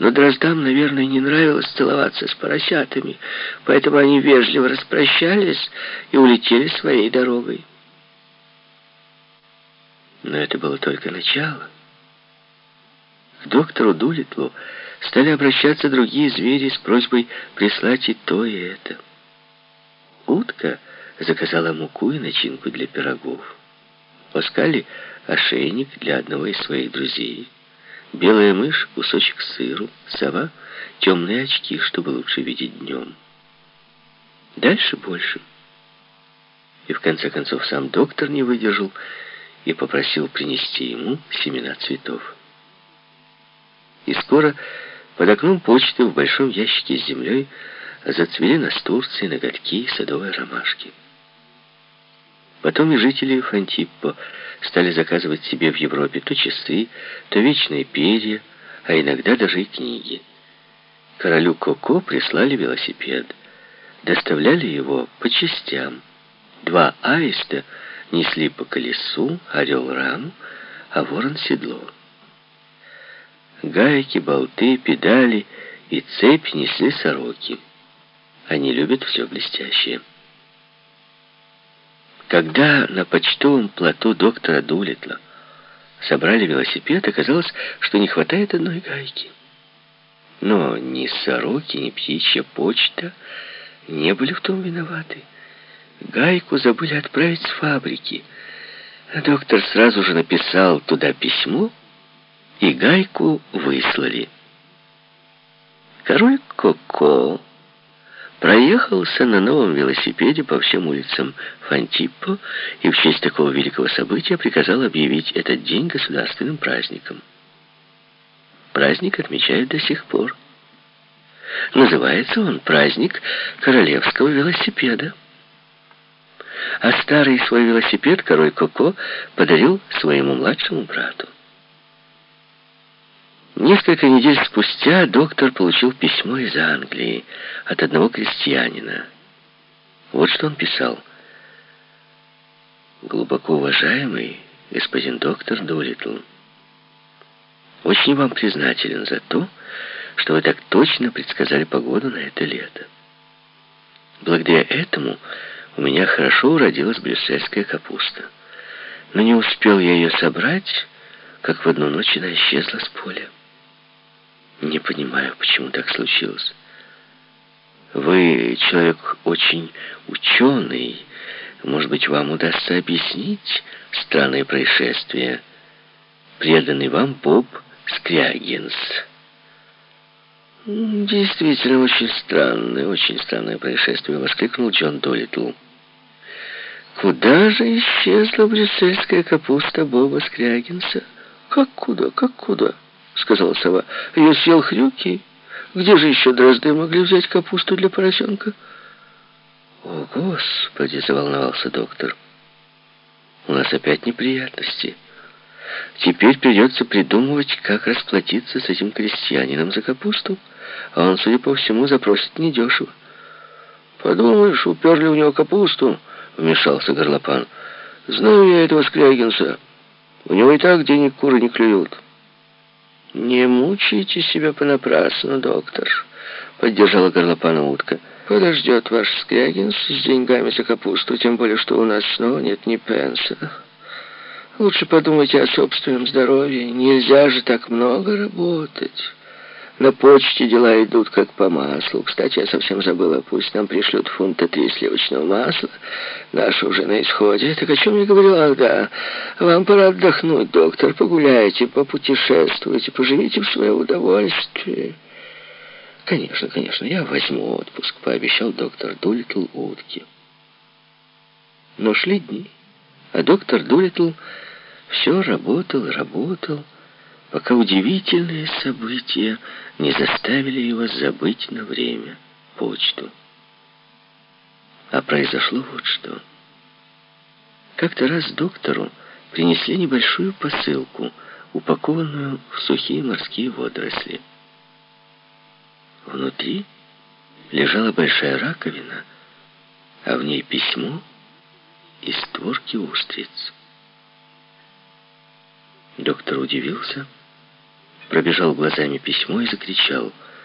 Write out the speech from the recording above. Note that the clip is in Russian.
Но дроздам, наверное, не нравилось целоваться с поросятами, поэтому они вежливо распрощались и улетели своей дорогой. Но это было только начало. К доктору Дулитлу стали обращаться другие звери с просьбой прислать и то, и это. Утка заказала муку и начинку для пирогов. Паскали ошейник для одного из своих друзей. Белая мышь — кусочек сыру, сова — темные очки, чтобы лучше видеть днем. Дальше больше. И в конце концов сам доктор не выдержал и попросил принести ему семена цветов. И скоро под окном почты в большом ящике с землей зацвели настурции, ноготки и садовые ромашки. Потом и жители Фантиппо стали заказывать себе в Европе то часы, то вечные перья, а иногда даже и книги. Королю Коко прислали велосипед. Доставляли его по частям. Два аиста несли по колесу, орел раму, а ворон седло. Гайки, болты, педали и цепь несли сороки. Они любят все блестящее. Когда на почтовом плоту доктора Дулитла собрали велосипед, оказалось, что не хватает одной гайки. Но ни сороки, ни птичья почта не были в том виноваты. Гайку забыли отправить с фабрики. Доктор сразу же написал туда письмо, и гайку выслали. Король Коко проехался на новом велосипеде по всем улицам Фантиппо и в честь такого великого события приказал объявить этот день государственным праздником. Праздник отмечают до сих пор. Называется он праздник королевского велосипеда. А старый свой велосипед король Коко подарил своему младшему брату. Несколько недель спустя доктор получил письмо из Англии от одного крестьянина. Вот что он писал. «Глубоко уважаемый господин доктор Долитл, очень вам признателен за то, что вы так точно предсказали погоду на это лето. Благодаря этому у меня хорошо уродилась брюссельская капуста. Но не успел я ее собрать, как в одну ночь она исчезла с поля. Не понимаю, почему так случилось. Вы человек очень ученый. Может быть, вам удастся объяснить странное происшествие. Преданный вам Боб Скрягинс. «Действительно, очень странное, очень странное происшествие», — воскликнул Джон Долитл. «Куда же исчезла брюссельская капуста Боба Скрягинса? Как куда, как куда?» — сказала сова. «Ее съел хрюки. Где же еще дрозды могли взять капусту для поросенка?» «О, Господи!» — заволновался доктор. «У нас опять неприятности. Теперь придется придумывать, как расплатиться с этим крестьянином за капусту, а он, судя по всему, запросит недешево». «Подумаешь, уперли у него капусту», — вмешался горлопан. «Знаю я этого Скрягинса. У него и так денег куры не клюют». «Не мучайте себя понапрасну, доктор», — поддержала горлопана утка. «Подождет ваш Скрягин с деньгами за капусту, тем более, что у нас снова нет ни пенса. Лучше подумайте о собственном здоровье. Нельзя же так много работать». На почте дела идут как по маслу. Кстати, я совсем забыла, пусть нам пришлют фунта три сливочного масла. Наше уже на исходе. Так о чем я говорил? Ах, да. Вам пора отдохнуть, доктор. Погуляйте, попутешествуйте, поживите в свое удовольствие. Конечно, конечно, я возьму отпуск, пообещал доктор Дулитл утки. Но шли дни, а доктор Дулитл все работал и работал, пока удивительные события не заставили его забыть на время почту. А произошло вот что. Как-то раз доктору принесли небольшую посылку, упакованную в сухие морские водоросли. Внутри лежала большая раковина, а в ней письмо и створки устриц. Доктор удивился пробежал глазами письмо и закричал —